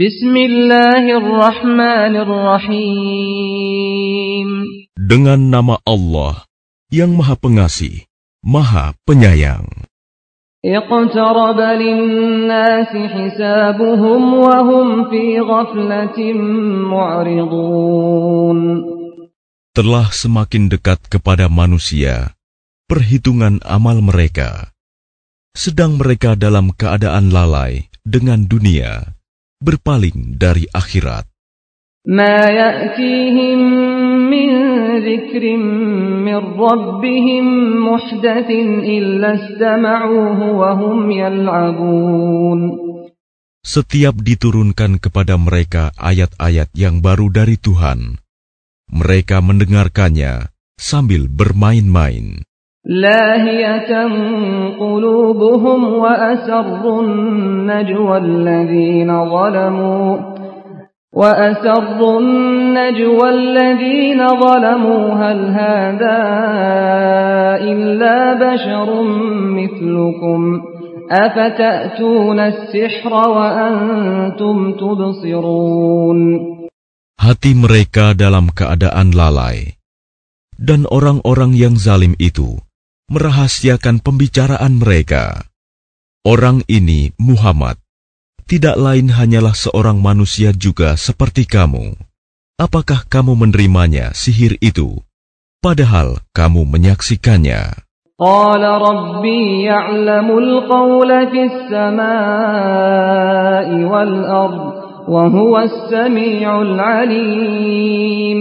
Bismillahirrahmanirrahim. Dengan nama Allah yang Maha Pengasih, Maha Penyayang. Telah semakin dekat kepada manusia perhitungan amal mereka, sedang mereka dalam keadaan lalai dengan dunia berpaling dari akhirat. ما يأتيهم من ذكر من ربهم محدث إلا استمعوه وهم يلعبون Setiap diturunkan kepada mereka ayat-ayat yang baru dari Tuhan, mereka mendengarkannya sambil bermain-main. لاهية قلوبهم وأسروا النجوى الذين ظلموا وأسروا النجوى الذين ظلموا هل هذا إلا بشر مثلكم أفتأتون السحر وأنتم تبصرون Hati mereka dalam keadaan lalai, dan orang-orang yang zalim itu merahasiakan pembicaraan mereka. Orang ini, Muhammad, tidak lain hanyalah seorang manusia juga seperti kamu. Apakah kamu menerimanya sihir itu, padahal kamu menyaksikannya? قال ربي يعلم القول في السماء والأرض وهو السميع العليم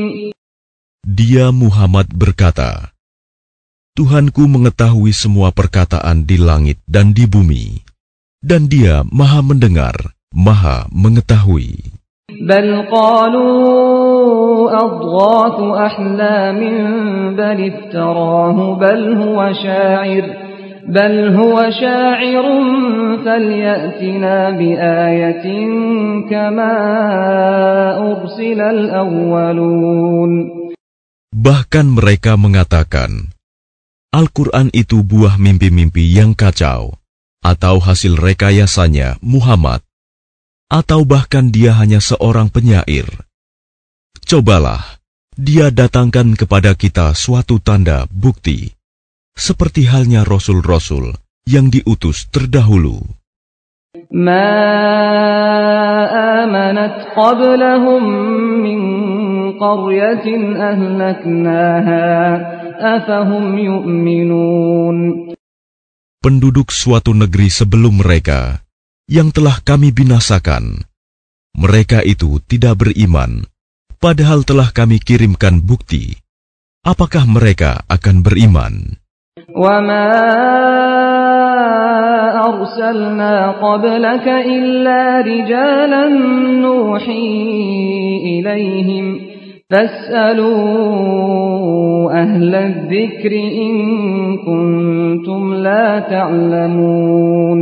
Dia Muhammad berkata, Tuhanku mengetahui semua perkataan di langit dan di bumi, dan dia maha mendengar, maha mengetahui. بل قالوا أضغاث أحلام بل افتراه بل هو شاعر بل هو شاعر فليأتنا بآية كما أرسل الأولون Bahkan mereka mengatakan, Al-Quran itu buah mimpi-mimpi yang kacau, atau hasil rekayasanya Muhammad, atau bahkan dia hanya seorang penyair. Cobalah dia datangkan kepada kita suatu tanda bukti, seperti halnya rasul-rasul yang diutus terdahulu. Ma qablahum min قرية أهلكناها أفهم يؤمنون Penduduk suatu negeri sebelum mereka yang telah kami binasakan, mereka itu tidak beriman, padahal telah kami kirimkan bukti. Apakah mereka akan beriman? وما أرسلنا قبلك إلا رجالا نوحي إليهم فاسألوا أهل الذكر إن كنتم لا تعلمون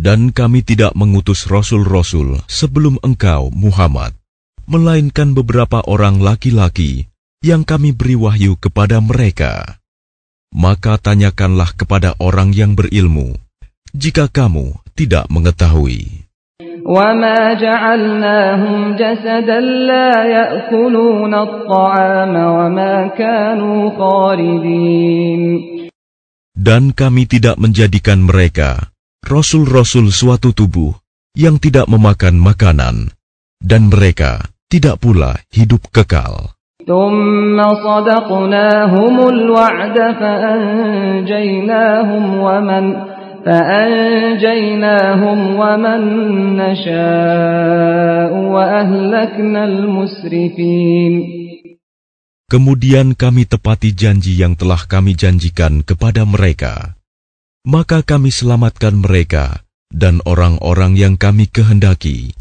Dan kami tidak mengutus rasul-rasul sebelum engkau, Muhammad, melainkan beberapa orang laki-laki yang kami beri wahyu kepada mereka. Maka tanyakanlah kepada orang yang berilmu, jika kamu tidak mengetahui. وما جعلناهم جسدا لا يأكلون الطعام وما كانوا خالدين Dan kami tidak menjadikan mereka rasul-rasul suatu tubuh yang tidak memakan makanan, dan mereka tidak pula hidup kekal. ثم صدقناهم الوعد فأنجيناهم ومن فأنجيناهم ومن نشاء وأهلكنا المسرفين Kemudian kami tepati janji yang telah kami janjikan kepada mereka. Maka kami selamatkan mereka dan orang-orang yang kami kehendaki.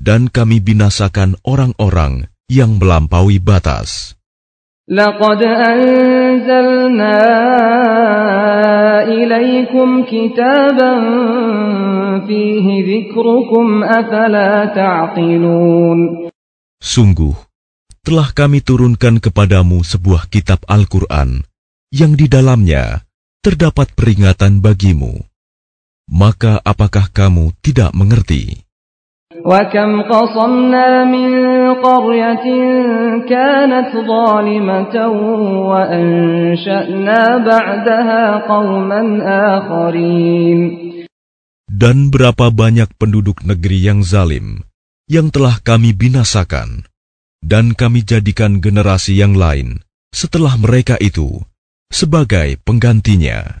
Dan kami binasakan orang-orang yang melampaui batas. لقد أنزلنا إليكم كتابا فيه ذكركم أفلا تعقلون Sungguh, telah kami turunkan kepadamu sebuah kitab Al-Quran yang di dalamnya terdapat peringatan bagimu. Maka apakah kamu tidak mengerti? وكم قصمنا من قرية كانت ظالمة وأنشأنا بعدها قوما آخرين Dan berapa banyak penduduk negeri yang zalim yang telah kami binasakan, dan kami jadikan generasi yang lain setelah mereka itu sebagai penggantinya.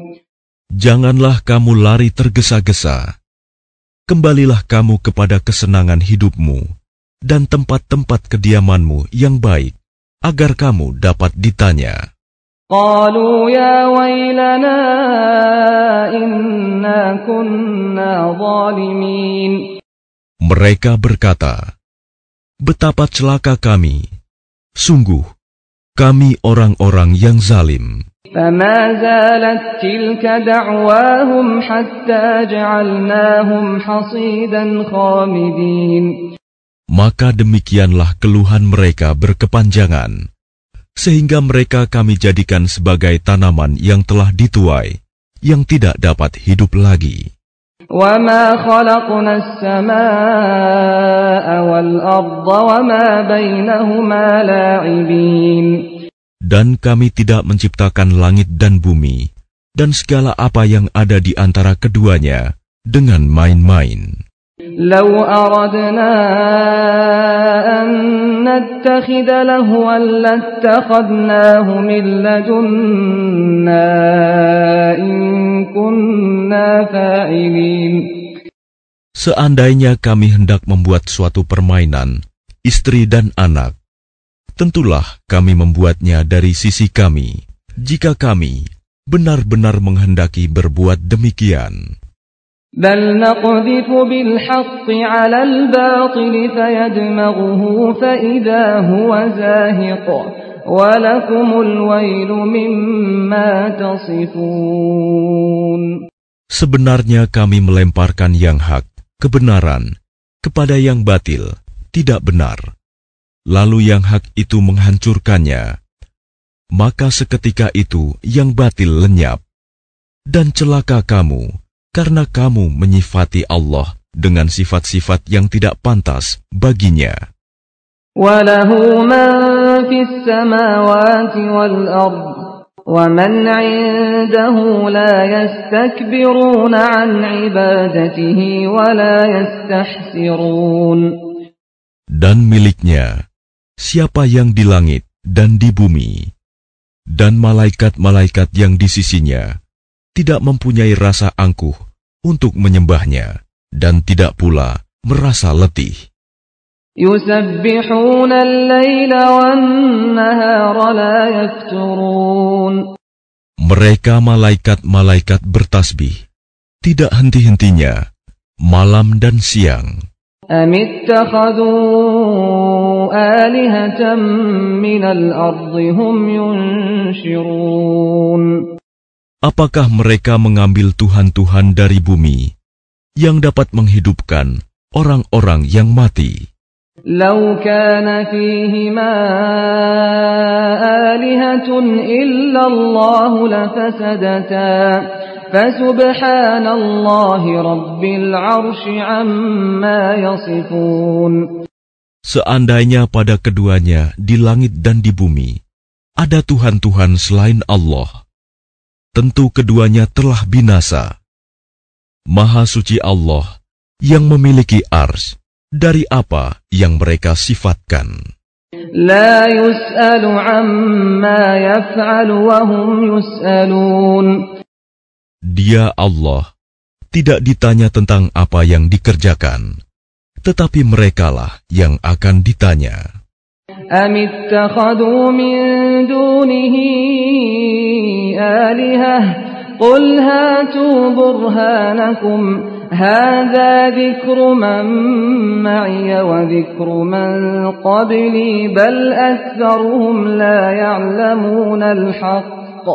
Janganlah kamu lari tergesa-gesa. Kembalilah kamu kepada kesenangan hidupmu dan tempat-tempat kediamanmu yang baik, agar kamu dapat ditanya. قالوا يا ويلنا إنا كنا ظالمين Mereka berkata, "Betapa celaka kami! Sungguh, kami orang-orang yang zalim." فما زالت تلك دعواهم حتى جعلناهم حصيدا خامدين Maka demikianlah keluhan mereka berkepanjangan, sehingga mereka kami jadikan sebagai tanaman yang telah dituai, yang tidak dapat hidup lagi. وما خلقنا السماء والأرض وما بينهما لاعبين Dan kami tidak menciptakan langit dan bumi, dan segala apa yang ada di antara keduanya dengan main-main. لو أردنا أن نتخذ لهوا لاتخذناه من لدنا إن كنا فاعلين Seandainya kami hendak membuat suatu permainan, istri dan anak, tentulah kami membuatnya dari sisi kami, jika kami benar-benar menghendaki berbuat demikian. بل نقذف بالحق على الباطل فيدمغه فإذا هو زاهق ولكم الويل مما تصفون Sebenarnya kami melemparkan yang hak, kebenaran, kepada yang batil, tidak benar. Lalu yang hak itu menghancurkannya. Maka seketika itu yang batil lenyap. Dan celaka kamu, karena kamu menyifati Allah dengan sifat-sifat yang tidak pantas baginya. وله من في السماوات والأرض ومن عنده لا يستكبرون عن عبادته ولا يستحسرون Dan miliknya, siapa yang di langit dan di bumi, dan malaikat-malaikat yang di sisinya tidak mempunyai rasa angkuh untuk menyembahnya dan tidak pula merasa letih. Mereka malaikat-malaikat bertasbih, tidak henti-hentinya, malam dan siang. آلهة من الأرض هم ينشرون Apakah mereka mengambil Tuhan-Tuhan dari bumi yang dapat menghidupkan orang-orang yang mati? لو كان فيهما آلهة إلا الله لفسدتا فسبحان الله رب العرش عما يصفون Seandainya pada keduanya di langit dan di bumi ada Tuhan-Tuhan selain Allah, tentu keduanya telah binasa. Maha suci Allah yang memiliki ars dari apa yang mereka sifatkan. لا يسأل عما يفعل وهم يسألون Dia Allah tidak ditanya tentang apa yang dikerjakan, tetapi merekalah yang akan ditanya. أم اتخذوا من دونه آلهة قل هاتوا برهانكم هذا ذكر من معي وذكر من قبلي بل أكثرهم لا يعلمون الحق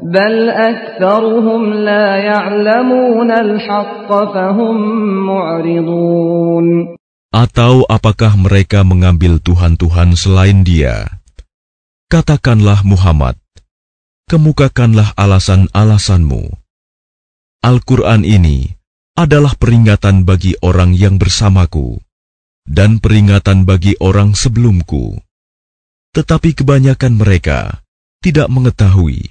بل أكثرهم لا يعلمون الحق فهم معرضون Atau apakah mereka mengambil Tuhan-Tuhan selain dia? Katakanlah Muhammad, kemukakanlah alasan-alasanmu. Al-Quran ini adalah peringatan bagi orang yang bersamaku dan peringatan bagi orang sebelumku. Tetapi kebanyakan mereka tidak mengetahui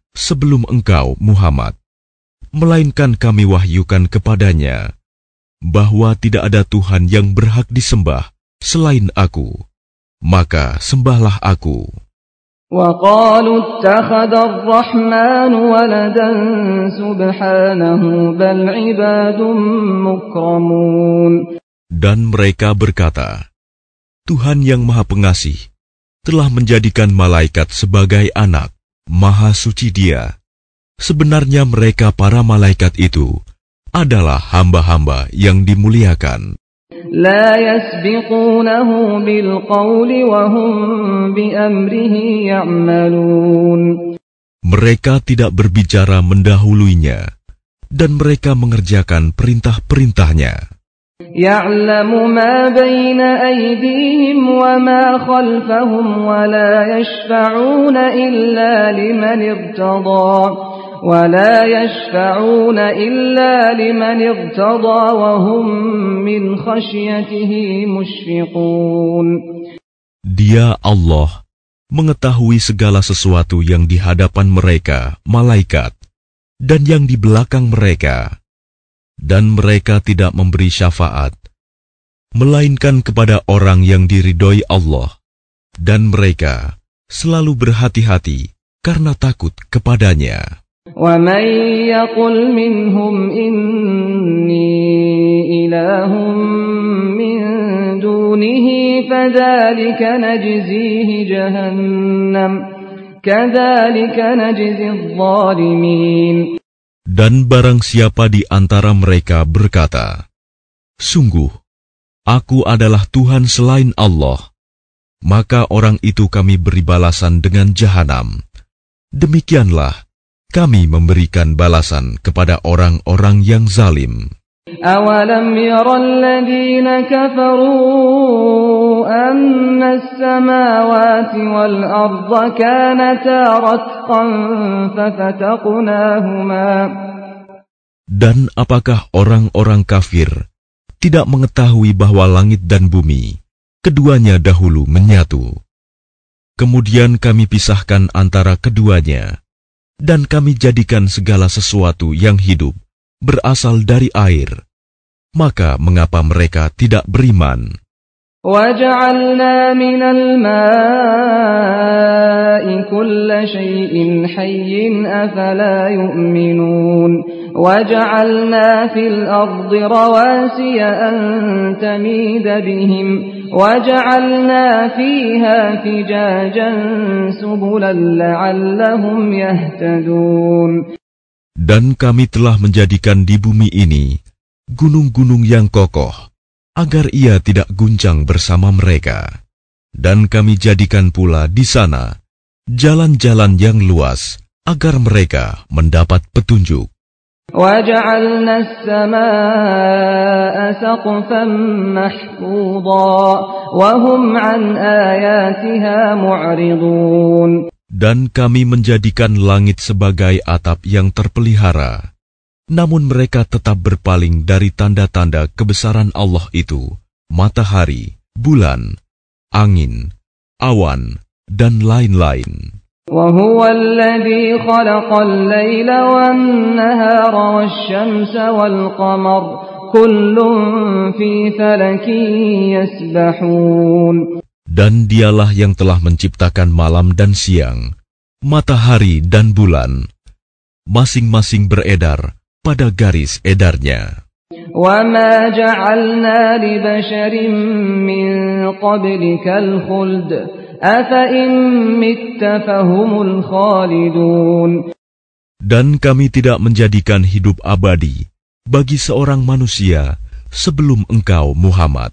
sebelum engkau, Muhammad, melainkan kami wahyukan kepadanya bahwa tidak ada Tuhan yang berhak disembah selain aku. Maka sembahlah aku. وقالوا اتخذ الرحمن ولدا سبحانه بل عباد مكرمون Dan mereka berkata, Tuhan yang Maha Pengasih telah menjadikan malaikat sebagai anak, Maha Suci Dia. Sebenarnya mereka para malaikat itu adalah hamba-hamba yang dimuliakan. لا يسبقونه بالقول وهم بأمره يعملون Mereka tidak berbicara mendahuluinya, dan mereka mengerjakan perintah-perintahnya. يعلم ما بين أيديهم وما خلفهم ولا يشفعون إلا لمن ارتضى ولا يشفعون إلا لمن ارتضى وهم من خشيته مشفقون Dia Allah mengetahui segala sesuatu yang di hadapan mereka, malaikat, dan yang di belakang mereka, dan mereka tidak memberi syafaat, melainkan kepada orang yang diridhoi Allah, dan mereka selalu berhati-hati karena takut kepadanya. ومن يقل منهم إني إله من دونه فذلك نجزيه جهنم كذلك نجزي الظالمين Dan barang siapa di antara mereka berkata, Sungguh, aku adalah Tuhan selain Allah, maka orang itu kami beri balasan dengan jahanam. Demikianlah kami memberikan balasan kepada orang-orang yang zalim. أولم ير الذين كفروا أن السماوات والأرض كانتا رتقا ففتقناهما Dan apakah orang-orang kafir tidak mengetahui bahwa langit dan bumi keduanya dahulu menyatu? Kemudian kami pisahkan antara keduanya, dan kami jadikan segala sesuatu yang hidup berasal dari air. Maka mengapa mereka tidak beriman? وجعلنا من الماء كل شيء حي أفلا يؤمنون وجعلنا في الأرض رواسي أن تميد بهم وجعلنا فيها فجاجا سبلا لعلهم يهتدون Dan kami telah menjadikan di bumi ini gunung-gunung yang kokoh, agar ia tidak guncang bersama mereka. Dan kami jadikan pula di sana jalan-jalan yang luas, agar mereka mendapat petunjuk. وجعلنا السماء سقفا محفوظا وهم عن آياتها معرضون Dan kami menjadikan langit sebagai atap yang terpelihara. Namun mereka tetap berpaling dari tanda-tanda kebesaran Allah itu, matahari, bulan, angin, awan, dan lain-lain. وهو الذي خلق الليل والنهار والشمس والقمر كل في فلك يسبحون Dan dialah yang telah menciptakan malam dan siang, matahari dan bulan, masing-masing beredar pada garis edarnya. وما جعلنا لبشر من قبلك الخلد أفإن مت فهم الخالدون Dan kami tidak menjadikan hidup abadi bagi seorang manusia sebelum engkau Muhammad.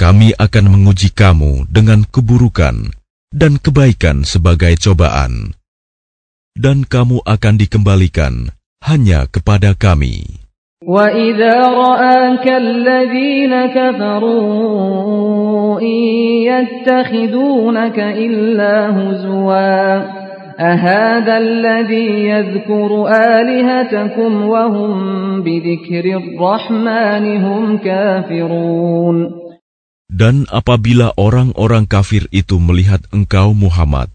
Kami akan menguji kamu dengan keburukan dan kebaikan sebagai cobaan. Dan kamu akan dikembalikan hanya kepada kami. وإذا رآك الذين كفروا إن يتخذونك إلا هزوا أهذا الذي يذكر آلهتكم وهم بذكر الرحمن هم كافرون Dan apabila orang-orang kafir itu melihat engkau Muhammad,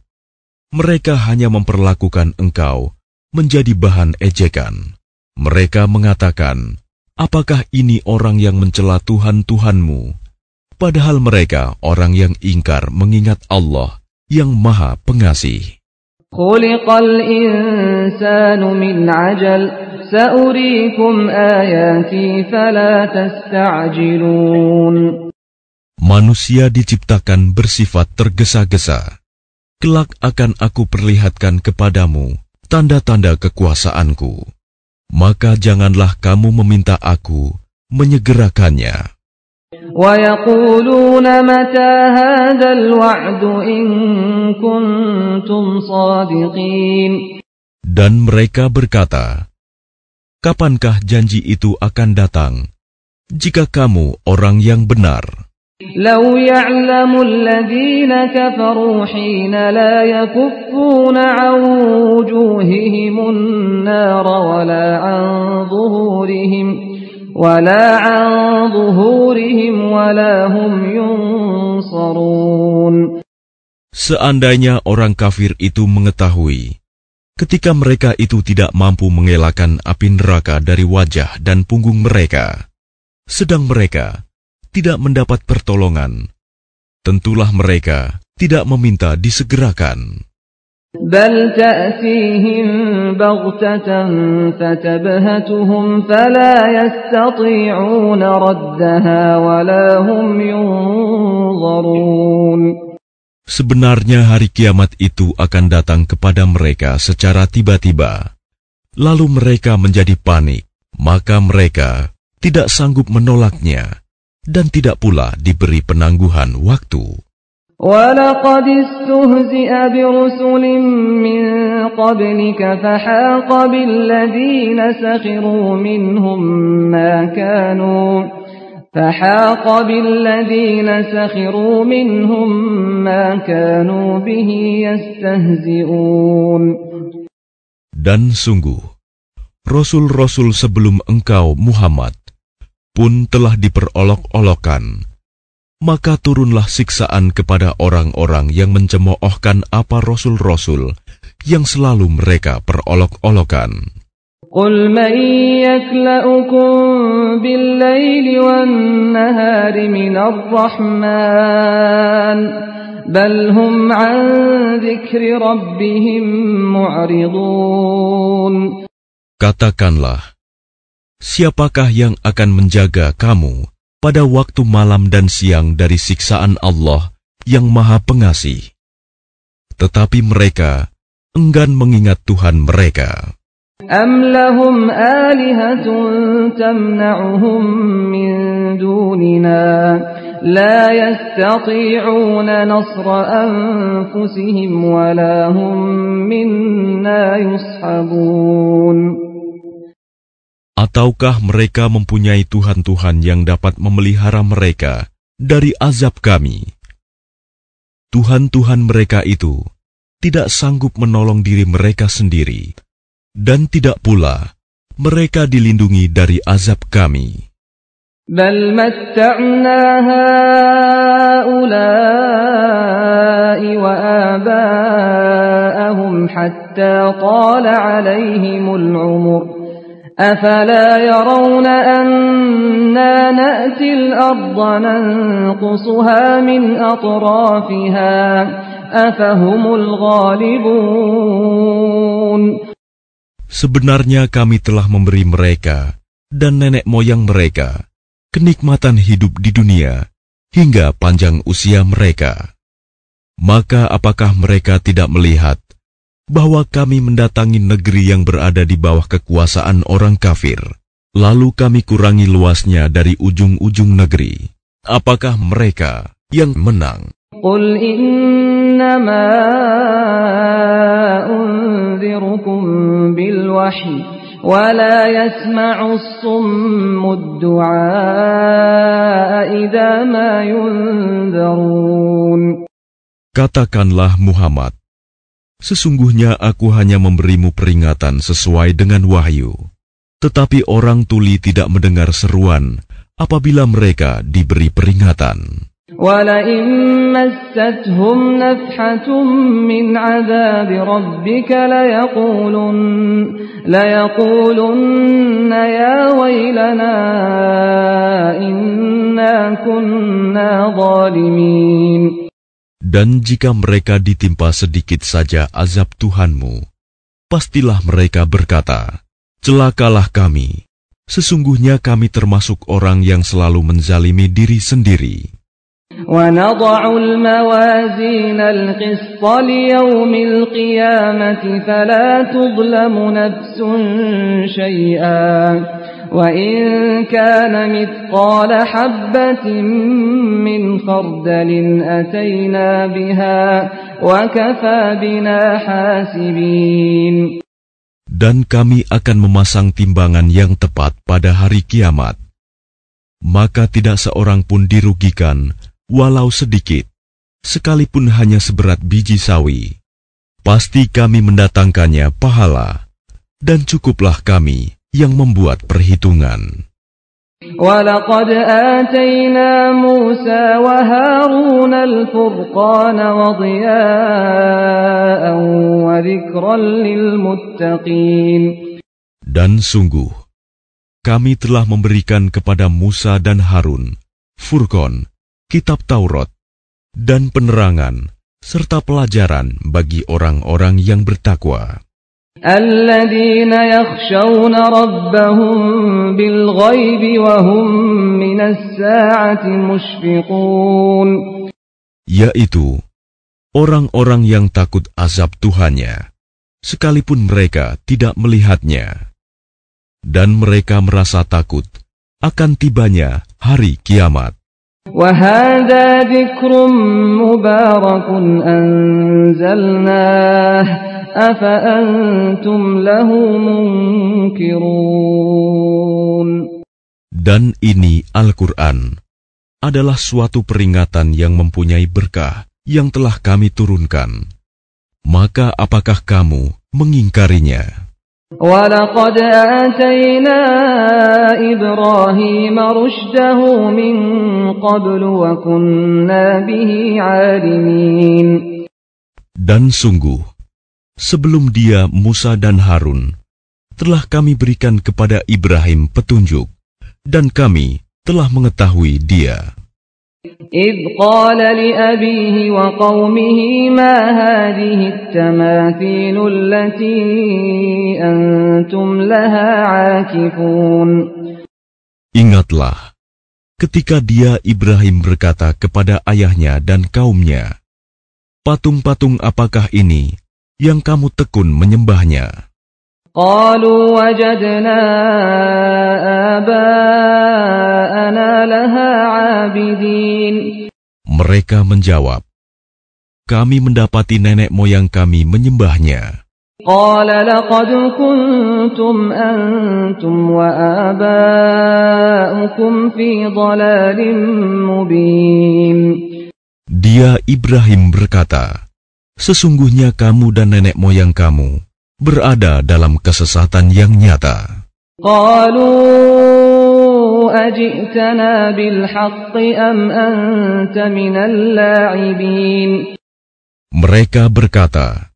mereka hanya memperlakukan engkau menjadi bahan ejekan. Mereka mengatakan, apakah ini orang yang mencela Tuhan-Tuhanmu? Padahal mereka orang yang ingkar mengingat Allah yang maha pengasih. خلق الإنسان من عجل سأريكم آياتي فلا تستعجلون manusia diciptakan bersifat tergesa-gesa. Kelak akan aku perlihatkan kepadamu tanda-tanda kekuasaanku. Maka janganlah kamu meminta aku menyegerakannya. Dan mereka berkata, Kapankah janji itu akan datang? Jika kamu orang yang benar. لو يعلم الذين كفروا حين لا يكفون عن وجوههم النار ولا عن ظهورهم ولا عن ظهورهم ولا هم ينصرون seandainya orang kafir itu mengetahui, ketika mereka itu tidak mampu mengelakkan api neraka dari wajah dan punggung mereka, sedang mereka tidak mendapat pertolongan, tentulah mereka tidak meminta disegerakan. بل تأتيهم بغتة فتبهتهم فلا يستطيعون ردها ولا هم ينظرون Sebenarnya hari kiamat itu akan datang kepada mereka secara tiba-tiba. Lalu mereka menjadi panik, maka mereka tidak sanggup menolaknya dan tidak pula diberi penangguhan waktu. ولقد استهزئ برسل من قبلك فحاق بالذين سخروا منهم ما كانوا فحاق بالذين سخروا منهم ما كانوا به يستهزئون Dan sungguh, Rasul-Rasul sebelum engkau Muhammad pun telah diperolok-olokkan. Maka turunlah siksaan kepada orang-orang yang mencemoohkan apa Rasul-Rasul yang selalu mereka perolok-olokan. قل من يكلأكم بالليل والنهار من الرحمن بل هم عن ذكر ربهم معرضون Katakanlah, siapakah yang akan menjaga kamu pada waktu malam dan siang dari siksaan Allah yang Maha Pengasih? Tetapi mereka enggan mengingat Tuhan mereka. أم لهم آلهة تمنعهم من دوننا لا يستطيعون نصر أنفسهم ولا هم منا يصحبون Ataukah mereka mempunyai Tuhan-Tuhan yang dapat memelihara mereka dari azab kami. Tuhan-Tuhan mereka itu tidak sanggup menolong diri mereka sendiri, dan tidak pula mereka dilindungi dari azab kami. بل متعنا هؤلاء وآباءهم حتى طال عليهم العمر أفلا يرون أنا نأتي الأرض ننقصها من أطرافها أفهم الغالبون Sebenarnya kami telah memberi mereka dan nenek moyang mereka kenikmatan hidup di dunia hingga panjang usia mereka. Maka apakah mereka tidak melihat bahwa kami mendatangi negeri yang berada di bawah kekuasaan orang kafir, lalu kami kurangi luasnya dari ujung-ujung negeri? Apakah mereka yang menang? قل إنما أنذركم بالوحي ولا يسمع الصم الدعاء إذا ما ينذرون Katakanlah Muhammad, sesungguhnya aku hanya memberimu peringatan sesuai dengan wahyu. Tetapi orang tuli tidak mendengar seruan apabila mereka diberi peringatan. Dan jika mereka ditimpa sedikit saja azab Tuhanmu, pastilah mereka berkata, Celakalah kami, sesungguhnya kami termasuk orang yang selalu menzalimi diri sendiri. ونضع الموازين القسط ليوم القيامة فلا تظلم نفس شيئا وإن كان مثقال حبة من خردل أتينا بها وكفى بنا حاسبين Dan kami akan memasang timbangan yang tepat pada hari kiamat. Maka tidak seorang pun dirugikan walau sedikit, sekalipun hanya seberat biji sawi. Pasti kami mendatangkannya pahala, dan cukuplah kami yang membuat perhitungan. ولقد آتينا موسى وهارون الفرقان وضياء وذكرا للمتقين Dan sungguh, kami telah memberikan kepada Musa dan Harun Furqon, kitab Taurat, dan penerangan, serta pelajaran bagi orang-orang yang bertakwa. الذين يخشون ربهم بالغيب وهم من الساعة مشفقون Yaitu, orang-orang yang takut azab Tuhannya, sekalipun mereka tidak melihatnya. Dan mereka merasa takut akan tibanya hari kiamat. وهذا ذكر مبارك أنزلناه أفأنتم له منكرون Dan ini Al-Quran adalah suatu peringatan yang mempunyai berkah yang telah kami turunkan. Maka apakah kamu mengingkarinya? ولقد آتينا إبراهيم رشده من قبل وكنا به عالمين Dan sungguh, sebelum dia Musa dan Harun, telah kami berikan kepada Ibrahim petunjuk, dan kami telah mengetahui dia. إذ قال لأبيه وقومه ما هذه التماثيل التي أنتم لها عاكفون Ingatlah, ketika dia Ibrahim berkata kepada ayahnya dan kaumnya, Patung-patung apakah ini yang kamu tekun menyembahnya? قالوا وجدنا آباءنا لها عابدين Mereka menjawab, Kami mendapati nenek moyang kami menyembahnya. قال لقد كنتم أنتم وآباؤكم في ضلال مبين Dia Ibrahim berkata, sesungguhnya kamu dan nenek moyang kamu berada dalam kesesatan yang nyata. Mereka berkata,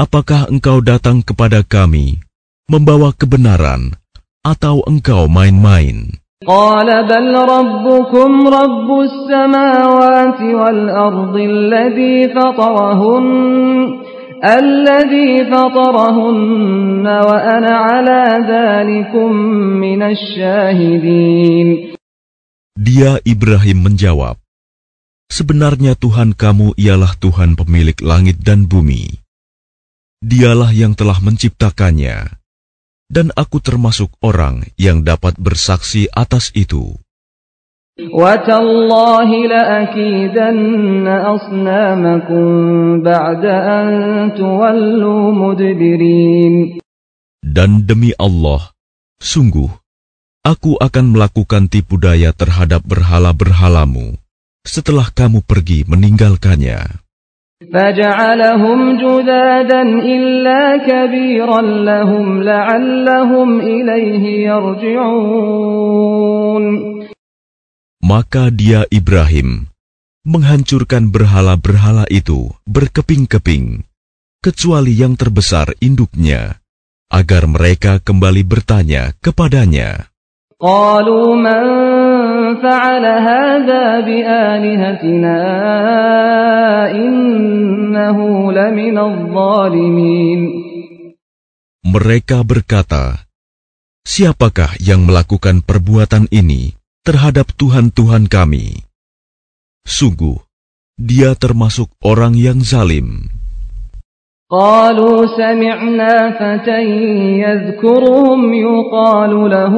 Apakah engkau datang kepada kami membawa kebenaran atau engkau main-main? قال بل ربكم رب السماوات والأرض الذي فطرهن الذي فطرهن وأنا على ذلكم من الشاهدين Dia Ibrahim menjawab, Sebenarnya Tuhan kamu ialah Tuhan pemilik langit dan bumi. Dialah yang telah menciptakannya, dan aku termasuk orang yang dapat bersaksi atas itu. Dan demi Allah, sungguh, aku akan melakukan tipu daya terhadap berhala-berhalamu setelah kamu pergi meninggalkannya. فجعلهم جذاذا إلا كبيرا لهم لعلهم إليه يرجعون Maka dia Ibrahim menghancurkan berhala-berhala itu berkeping-keping, kecuali yang terbesar induknya, agar mereka kembali bertanya kepadanya. قالوا من فعل هذا بآلهتنا إنه لمن الظالمين Mereka berkata, Siapakah yang melakukan perbuatan ini terhadap Tuhan-Tuhan kami? Sungguh, dia termasuk orang yang zalim. قالوا سمعنا فتى يذكرهم يقال له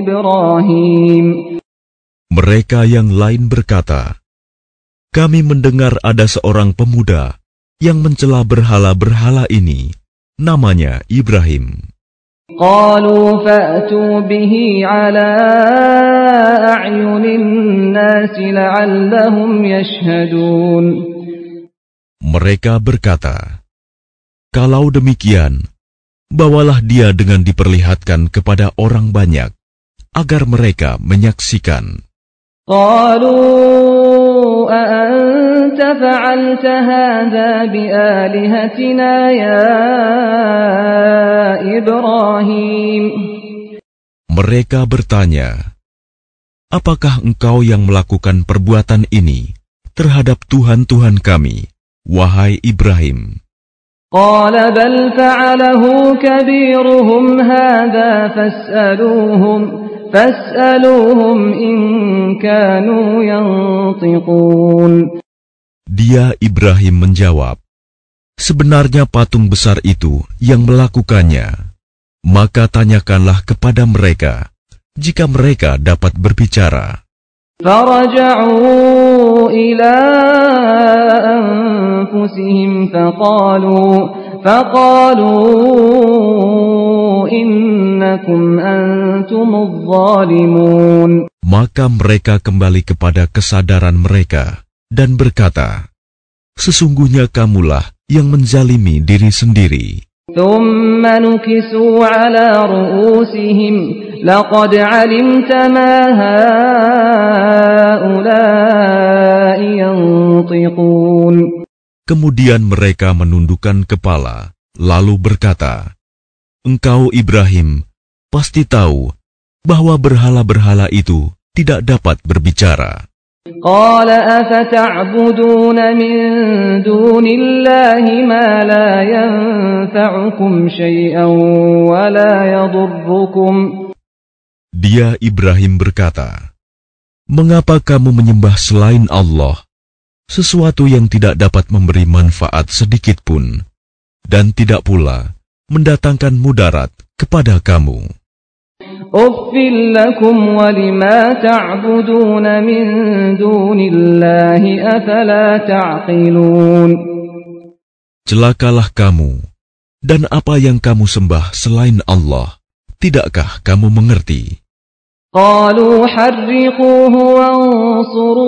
إبراهيم Mereka yang lain berkata, Kami mendengar ada seorang pemuda yang mencela berhala-berhala ini, namanya Ibrahim. قالوا فأتوا به على أعين الناس لعلهم يشهدون mereka berkata, "Kalau demikian, bawalah dia dengan diperlihatkan kepada orang banyak, agar mereka menyaksikan." Mereka bertanya, "Apakah engkau yang melakukan perbuatan ini terhadap Tuhan-Tuhan kami?" Wahai Ibrahim, Dia Ibrahim menjawab Sebenarnya patung besar itu yang melakukannya. Maka tanyakanlah kepada mereka jika mereka dapat berbicara. Faraja'u ila أنفسهم فقالوا فقالوا إنكم أنتم الظالمون Maka mereka kembali kepada kesadaran mereka dan berkata, Sesungguhnya kamulah yang menzalimi diri sendiri. ثم نكسوا على رؤوسهم لقد علمت ما هؤلاء Kemudian mereka menundukkan kepala, lalu berkata, Engkau Ibrahim, pasti tahu bahwa berhala-berhala itu tidak dapat berbicara. قال أفتعبدون من دون الله ما لا ينفعكم شيئا ولا يضركم Dia Ibrahim berkata, Mengapa kamu menyembah selain Allah, sesuatu yang tidak dapat memberi manfaat sedikit pun, dan tidak pula mendatangkan mudarat kepada kamu. Celakalah kamu, dan apa yang kamu sembah selain Allah, tidakkah kamu mengerti? قالوا حرقوه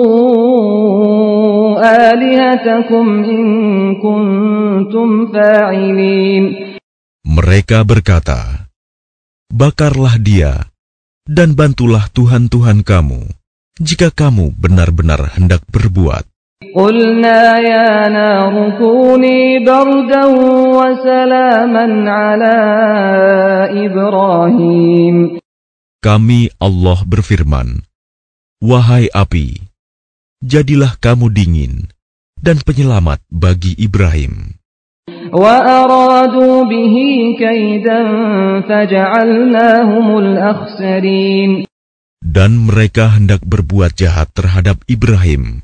وانصروا آلهتكم إن كنتم فاعلين Mereka berkata, Bakarlah dia, dan bantulah Tuhan-Tuhan kamu, jika kamu benar-benar hendak berbuat. قلنا يا نار كوني بردا وسلاما على إبراهيم kami Allah berfirman, Wahai api, jadilah kamu dingin dan penyelamat bagi Ibrahim. Dan mereka hendak berbuat jahat terhadap Ibrahim.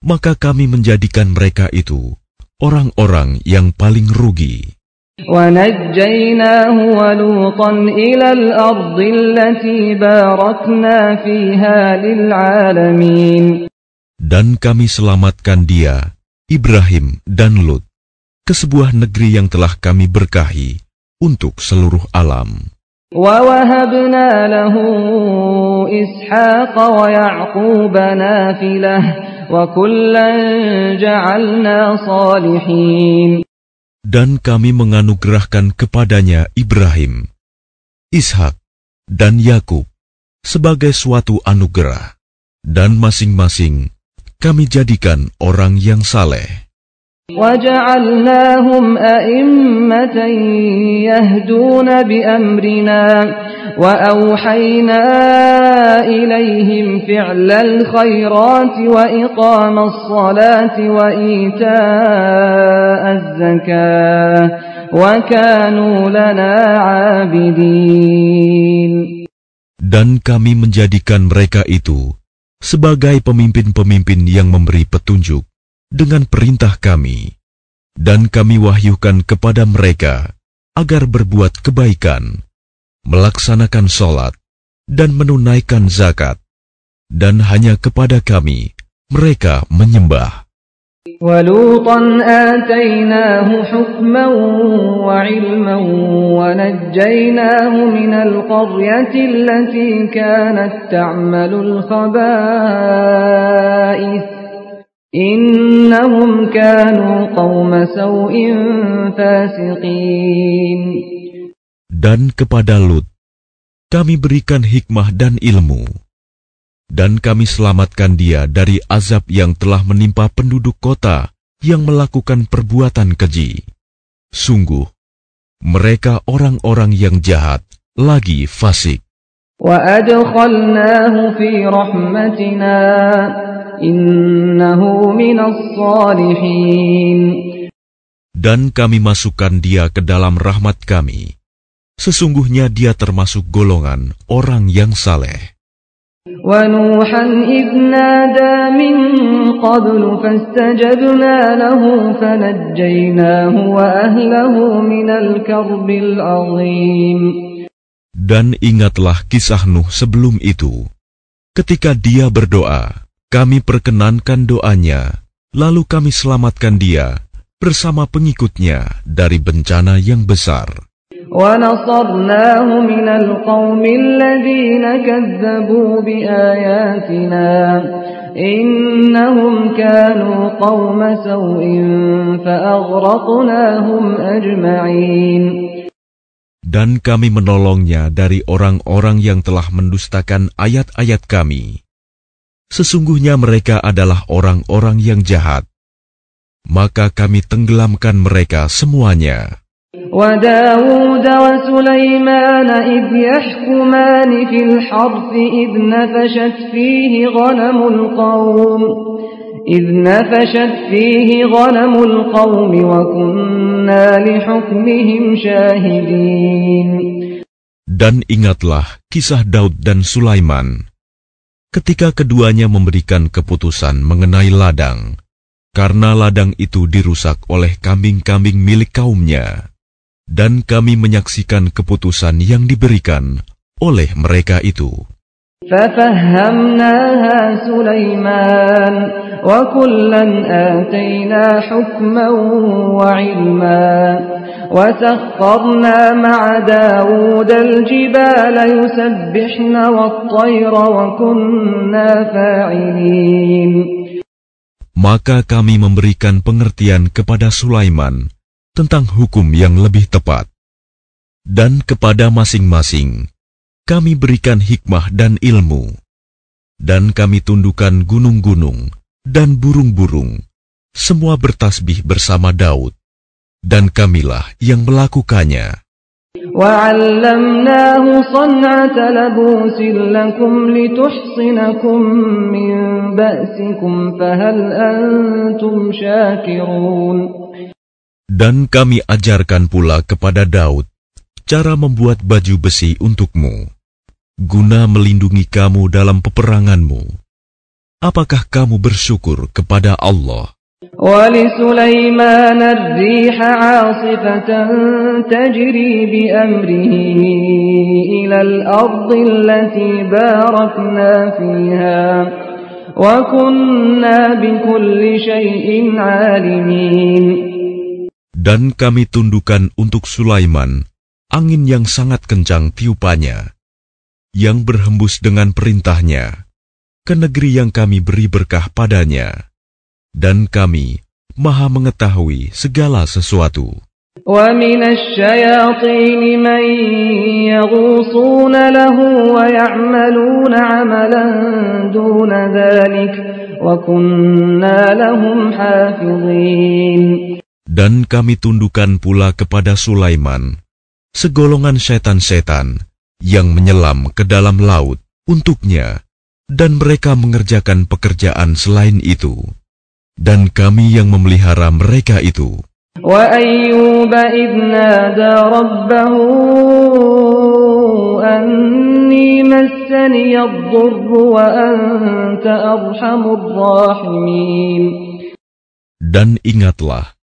Maka kami menjadikan mereka itu orang-orang yang paling rugi. ونجيناه ولوطا إلى الأرض التي باركنا فيها للعالمين Dan kami selamatkan dia, Ibrahim dan Lut, ke sebuah negeri yang telah kami berkahi untuk seluruh alam. ووهبنا له إسحاق ويعقوب نافلة وكلا جعلنا صالحين Dan kami menganugerahkan kepadanya Ibrahim, Ishak, dan Yakub sebagai suatu anugerah, dan masing-masing kami jadikan orang yang saleh. وجعلناهم أئمة يهدون بأمرنا وأوحينا إليهم فعل الخيرات وإقام الصلاة وإيتاء الزكاة وكانوا لنا عابدين Dan kami menjadikan mereka itu sebagai pemimpin-pemimpin yang memberi petunjuk dengan perintah kami, dan kami wahyukan kepada mereka agar berbuat kebaikan, melaksanakan sholat, dan menunaikan zakat, dan hanya kepada kami mereka menyembah. ولوطا آتيناه حكما وعلما ونجيناه من القرية التي كانت تعمل الخبائث إنهم كانوا قوم سوء فاسقين Dan kepada Lut, kami berikan hikmah dan ilmu, dan kami selamatkan dia dari azab yang telah menimpa penduduk kota yang melakukan perbuatan keji. Sungguh, mereka orang-orang yang jahat, lagi fasik. وأدخلناه في رحمتنا إنه من الصالحين Dan kami masukkan dia ke dalam rahmat kami. Sesungguhnya dia termasuk golongan orang yang saleh. ونوحا إذ نادى من قبل فاستجبنا له فنجيناه وأهله من الكرب العظيم Dan ingatlah kisah Nuh sebelum itu. Ketika dia berdoa, kami perkenankan doanya, lalu kami selamatkan dia bersama pengikutnya dari bencana yang besar. ونصرناه من القوم الذين كذبوا بآياتنا إنهم كانوا قوم سوء فأغرقناهم أجمعين Dan kami menolongnya dari orang-orang yang telah mendustakan ayat-ayat kami. Sesungguhnya mereka adalah orang-orang yang jahat. Maka kami tenggelamkan mereka semuanya. وداود وسليمان إذ يحكمان في الحرث إذ نفشت فيه غنم القوم إذ نفشت فيه غنم القوم وكنا لحكمهم شاهدين Dan ingatlah kisah Daud dan Sulaiman ketika keduanya memberikan keputusan mengenai ladang, karena ladang itu dirusak oleh kambing-kambing milik kaumnya. Dan kami menyaksikan keputusan yang diberikan oleh mereka itu. ففهمناها سليمان وكلا آتينا حكما وعلما وسخرنا مع داود الجبال يسبحن والطير وكنا فاعلين Maka kami memberikan pengertian kepada Sulaiman tentang hukum yang lebih tepat. Dan kepada masing-masing, kami berikan hikmah dan ilmu. Dan kami tundukkan gunung-gunung dan burung-burung, semua bertasbih bersama Daud dan kamilah yang melakukannya. وعلمناه صنعة لبوس لكم لتحصنكم من بأسكم فهل أنتم شاكرون Dan kami ajarkan pula kepada Daud cara membuat baju besi untukmu, guna melindungi kamu dalam peperanganmu. Apakah kamu bersyukur kepada Allah? ولسليمان الريح عاصفة تجري بأمره إلى الأرض التي باركنا فيها وكنا بكل شيء عالمين Dan kami tundukkan untuk Sulaiman angin yang sangat kencang tiupannya, yang berhembus dengan perintahnya ke negeri yang kami beri berkah padanya dan kami maha mengetahui segala sesuatu. ومن الشياطين من يغوصون له ويعملون عملا دون ذلك وكنا لهم حافظين Dan kami tundukkan pula kepada Sulaiman segolongan setan-setan yang menyelam ke dalam laut untuknya dan mereka mengerjakan pekerjaan selain itu dan kami yang memelihara mereka itu. وأيوب إذ نادى ربه أني مسني الضر وأنت أرحم الراحمين Dan ingatlah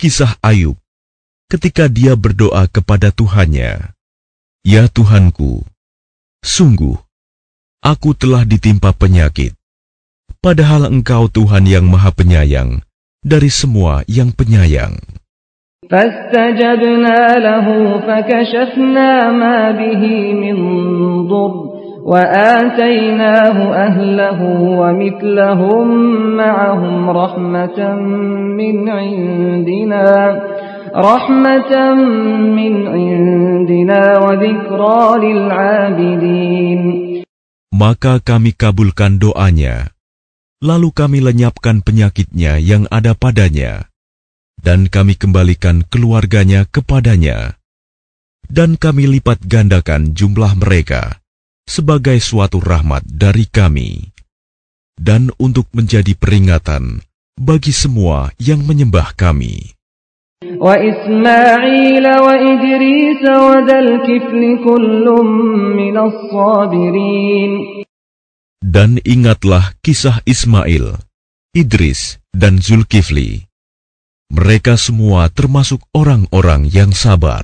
kisah Ayub ketika dia berdoa kepada Tuhannya, Ya Tuhanku, sungguh aku telah ditimpa penyakit padahal Engkau Tuhan yang Maha Penyayang dari semua yang penyayang. فاستجبنا له فكشفنا ما به من ضر وآتيناه أهله ومثلهم معهم رحمة من عندنا رحمة من عندنا وذكرى للعابدين Maka kami kabulkan doanya Lalu kami lenyapkan penyakitnya yang ada padanya, dan kami kembalikan keluarganya kepadanya. Dan kami lipat gandakan jumlah mereka sebagai suatu rahmat dari kami, dan untuk menjadi peringatan bagi semua yang menyembah kami. Dan ingatlah kisah Ismail, Idris, dan Zulkifli. Mereka semua termasuk orang-orang yang sabar.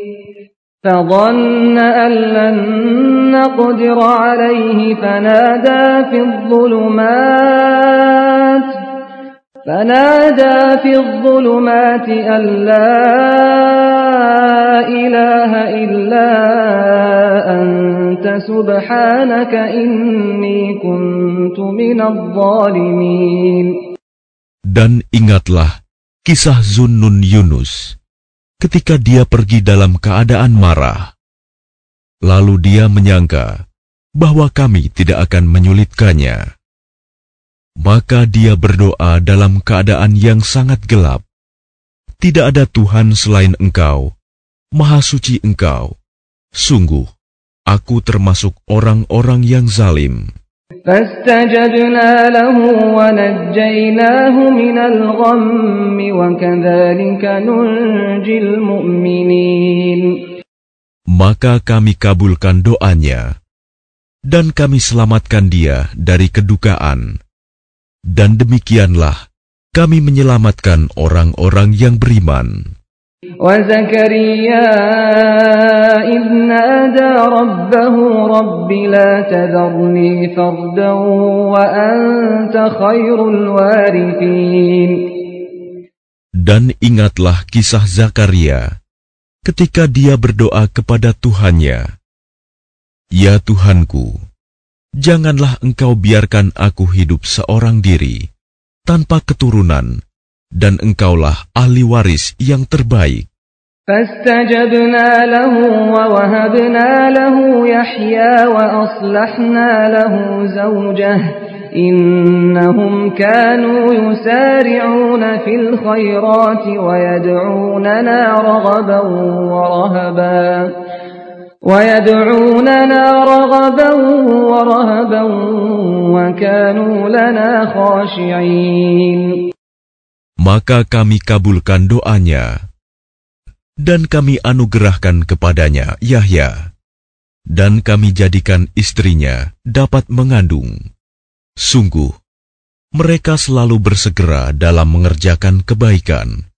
فظن أن لن نقدر عليه فنادى في الظلمات فنادى في الظلمات أن لا إله إلا أنت سبحانك إني كنت من الظالمين. Dan ingatlah kisah Zunnun Yunus. Ketika dia pergi dalam keadaan marah. Lalu dia menyangka bahwa kami tidak akan menyulitkannya. Maka dia berdoa dalam keadaan yang sangat gelap. Tidak ada Tuhan selain Engkau, Maha Suci Engkau. Sungguh, aku termasuk orang-orang yang zalim. فاستجبنا له ونجيناه من الغم وكذلك ننجي المؤمنين Maka kami kabulkan doanya, dan kami selamatkan dia dari kedukaan. Dan demikianlah kami menyelamatkan orang-orang yang beriman. وزكريا إذ نادى ربه رب لا تذرني فردا وأنت خير الوارثين Dan ingatlah kisah Zakaria ketika dia berdoa kepada Tuhannya, Ya Tuhanku, janganlah engkau biarkan aku hidup seorang diri, tanpa keturunan, dan engkaulah ahli waris yang terbaik. فاستجبنا له ووهبنا له يحيى وأصلحنا له زوجه. إنهم كانوا يسارعون في الخيرات ويدعوننا رغبا ورهبا. ويدعوننا رغبا ورهبا وكانوا لنا خاشعين. Maka kami kabulkan doanya, dan kami anugerahkan kepadanya Yahya, dan kami jadikan istrinya dapat mengandung. Sungguh, mereka selalu bersegera dalam mengerjakan kebaikan,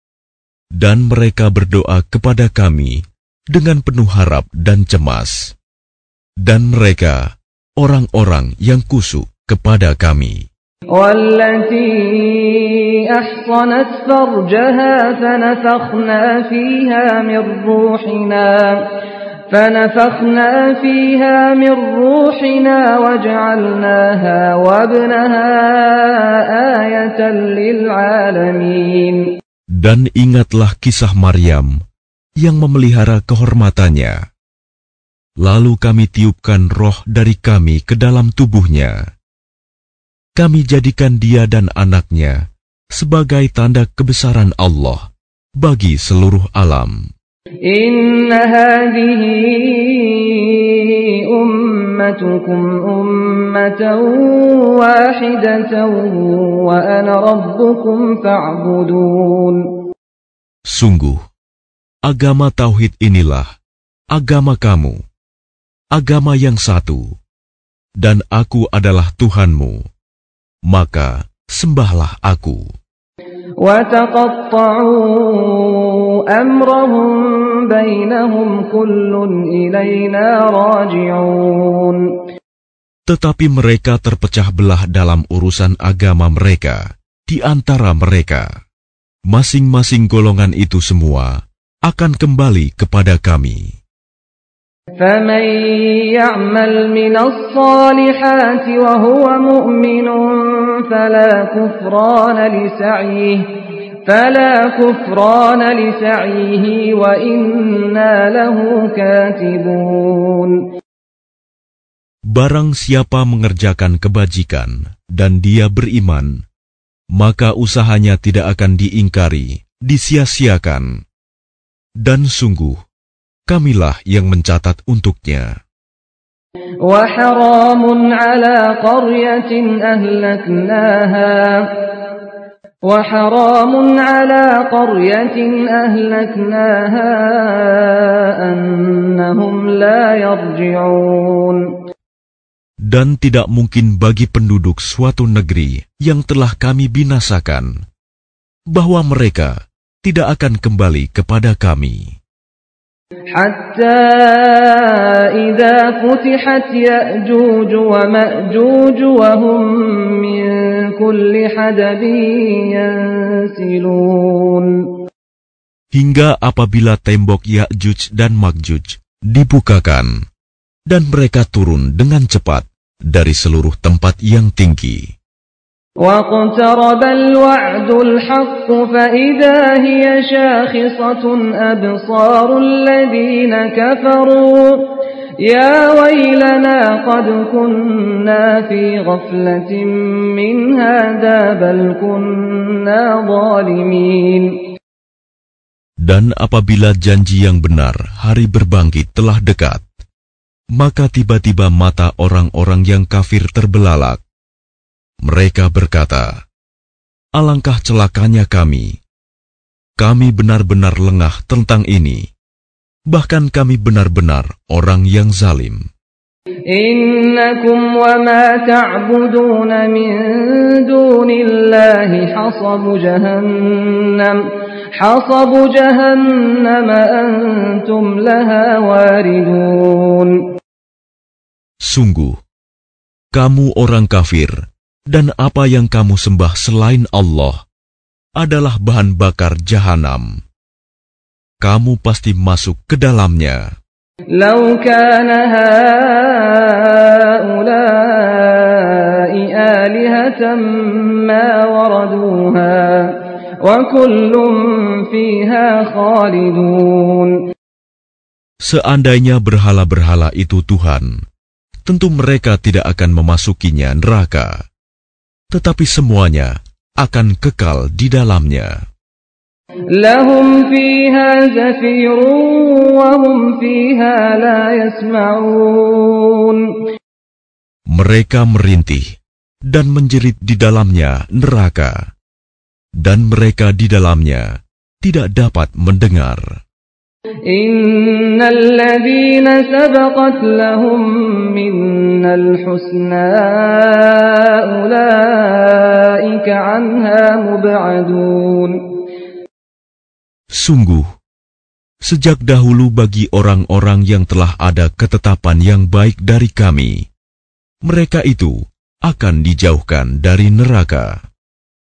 dan mereka berdoa kepada kami dengan penuh harap dan cemas. Dan mereka orang-orang yang kusuk kepada kami. والتي أحصنت فرجها فنفخنا فيها من روحنا فنفخنا فيها من روحنا وجعلناها وابنها آية للعالمين Dan ingatlah kisah Maryam yang memelihara kehormatannya. Lalu kami tiupkan roh dari kami ke dalam tubuhnya. kami jadikan dia dan anaknya sebagai tanda kebesaran Allah bagi seluruh alam. Inna hadhihi ummatukum ummatan wahidatan wa ana rabbukum fa'budun. Sungguh, agama Tauhid inilah agama kamu, agama yang satu, dan aku adalah Tuhanmu maka sembahlah aku. Tetapi mereka terpecah belah dalam urusan agama mereka, di antara mereka. Masing-masing golongan itu semua akan kembali kepada kami. فمن يعمل من الصالحات وهو مؤمن فلا كفران لسعيه فلا كفران لسعيه وإنا له كاتبون Barang siapa mengerjakan kebajikan dan dia beriman, maka usahanya tidak akan diingkari, disia-siakan. Dan sungguh, kamilah yang mencatat untuknya. وحرام على قرية أهلكناها وحرام على قرية أهلكناها أنهم لا يرجعون Dan tidak mungkin bagi penduduk suatu negeri yang telah kami binasakan, bahwa mereka tidak akan kembali kepada kami. حتى إذا فتحت يأجوج ومأجوج وهم من كل حدب ينسلون Hingga apabila tembok Ya'juj dan Ma'juj dibukakan, dan mereka turun dengan cepat dari seluruh tempat yang tinggi. واقترب الوعد الحق فإذا هي شاخصة أبصار الذين كفروا يا ويلنا قد كنا في غفلة من هذا بل كنا ظالمين Dan apabila janji yang benar hari berbangkit telah dekat, Maka tiba-tiba mata orang-orang yang kafir terbelalak. mereka berkata, Alangkah celakanya kami. Kami benar-benar lengah tentang ini. Bahkan kami benar-benar orang yang zalim. Sungguh kamu orang kafir dan apa yang kamu sembah selain Allah adalah bahan bakar jahanam. Kamu pasti masuk ke dalamnya. لو كان هؤلاء آلهة ما وردوها وكل فيها خالدون Seandainya berhala-berhala itu Tuhan, tentu mereka tidak akan memasukinya neraka. Tetapi semuanya akan kekal di dalamnya. لهم فيها زفير وهم فيها لا يسمعون Mereka merintih dan menjerit di dalamnya neraka, dan mereka di dalamnya tidak dapat mendengar. إن الذين سبقت لهم منا الحسنى أولئك عنها مبعدون Sungguh, sejak dahulu bagi orang-orang yang telah ada ketetapan yang baik dari kami, mereka itu akan dijauhkan dari neraka.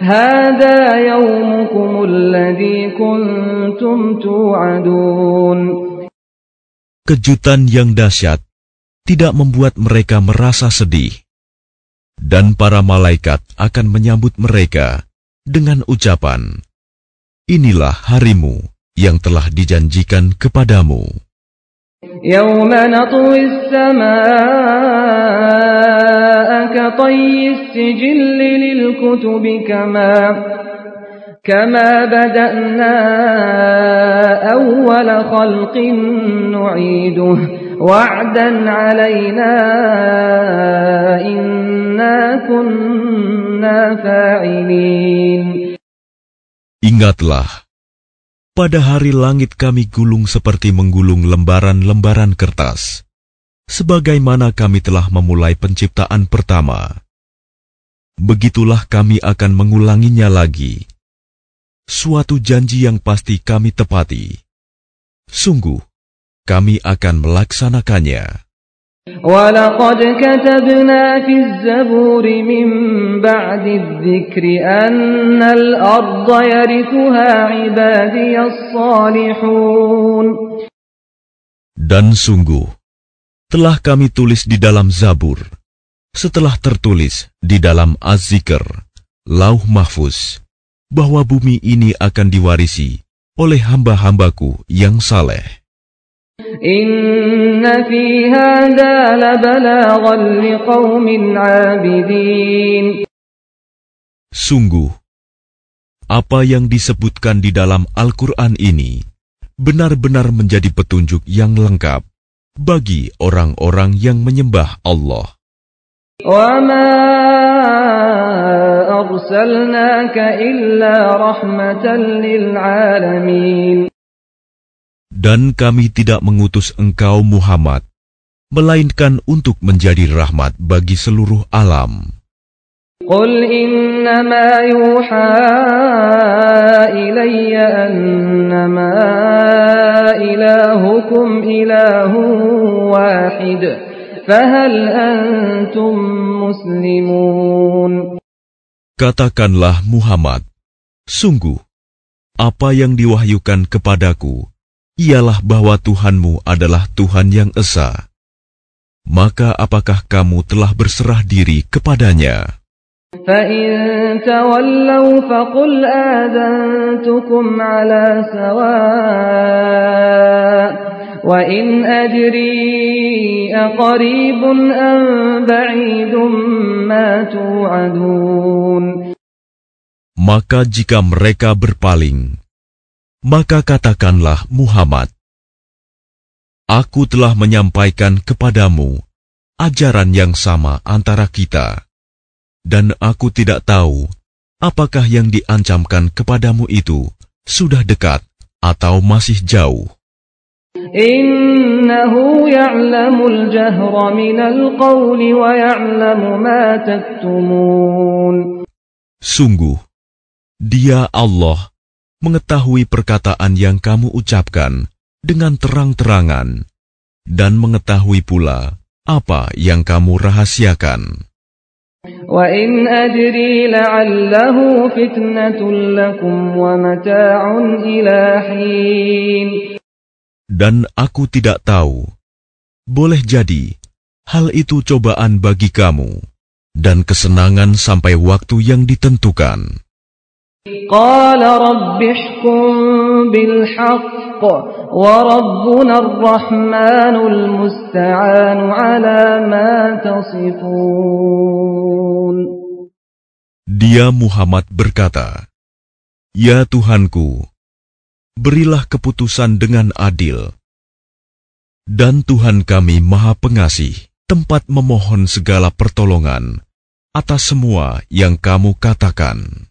هذا يومكم الذي كنتم توعدون Kejutan yang dahsyat tidak membuat mereka merasa sedih, dan para malaikat akan menyambut mereka dengan ucapan, "Inilah harimu yang telah dijanjikan kepadamu." يوم نطوي السماء كطي السجل للكتب كما كما بدأنا أول خلق نعيده وعدا علينا إنا كنا فاعلين Ingatlah, pada hari langit kami gulung seperti menggulung lembaran-lembaran kertas, sebagaimana kami telah memulai penciptaan pertama. Begitulah kami akan mengulanginya lagi. Suatu janji yang pasti kami tepati. Sungguh, kami akan melaksanakannya. ولقد كتبنا في الزبور من بعد الذكر أن الأرض يرثها عبادي الصالحون Dan sungguh, telah kami tulis di dalam Zabur, setelah tertulis di dalam Az-Zikr, Lauh Mahfuz, bahwa bumi ini akan diwarisi oleh hamba-hambaku yang saleh. Inna fi abidin. Sungguh, apa yang disebutkan di dalam Al-Quran ini benar-benar menjadi petunjuk yang lengkap bagi orang-orang yang menyembah Allah. Dan kami tidak mengutus engkau Muhammad, melainkan untuk menjadi rahmat bagi seluruh alam. قل إنما يوحى إلي أنما إلهكم إله واحد فهل أنتم مسلمون Katakanlah Muhammad, sungguh, apa yang diwahyukan kepadaku ialah bahwa Tuhanmu adalah Tuhan yang esa. Maka apakah kamu telah berserah diri kepadanya? فإن تولوا فقل آذنتكم على سواء وإن أدري أقريب أم بعيد ما توعدون Maka jika mereka berpaling, maka katakanlah Muhammad, Aku telah menyampaikan kepadamu ajaran yang sama antara kita, dan aku tidak tahu apakah yang diancamkan kepadamu itu sudah dekat atau masih jauh. Innahu ya'lamul jahra minal qawli wa ya'lamu ma taktumun. Sungguh, dia Allah mengetahui perkataan yang kamu ucapkan dengan terang-terangan dan mengetahui pula apa yang kamu rahasiakan. وَإِنْ أَدْرِي لَعَلَّهُ فِتْنَةٌ لَكُمْ وَمَتَاعٌ إِلَى حِينٍ Dan aku tidak tahu, boleh jadi hal itu cobaan bagi kamu dan kesenangan sampai waktu yang ditentukan. قال رب احكم بالحق وربنا الرحمن المستعان على ما تصفون Dia Muhammad berkata, Ya Tuhanku, berilah keputusan dengan adil. Dan Tuhan kami maha pengasih, tempat memohon segala pertolongan atas semua yang kamu katakan.